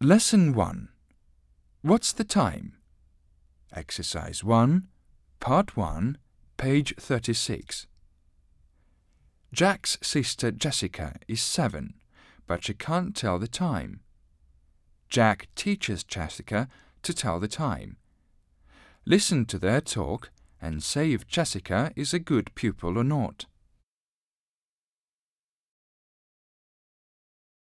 Lesson 1 What's the time? Exercise 1, Part 1, page 36. Jack's sister Jessica is seven, but she can't tell the time. Jack teaches Jessica to tell the time. Listen to their talk and say if Jessica is a good pupil or not.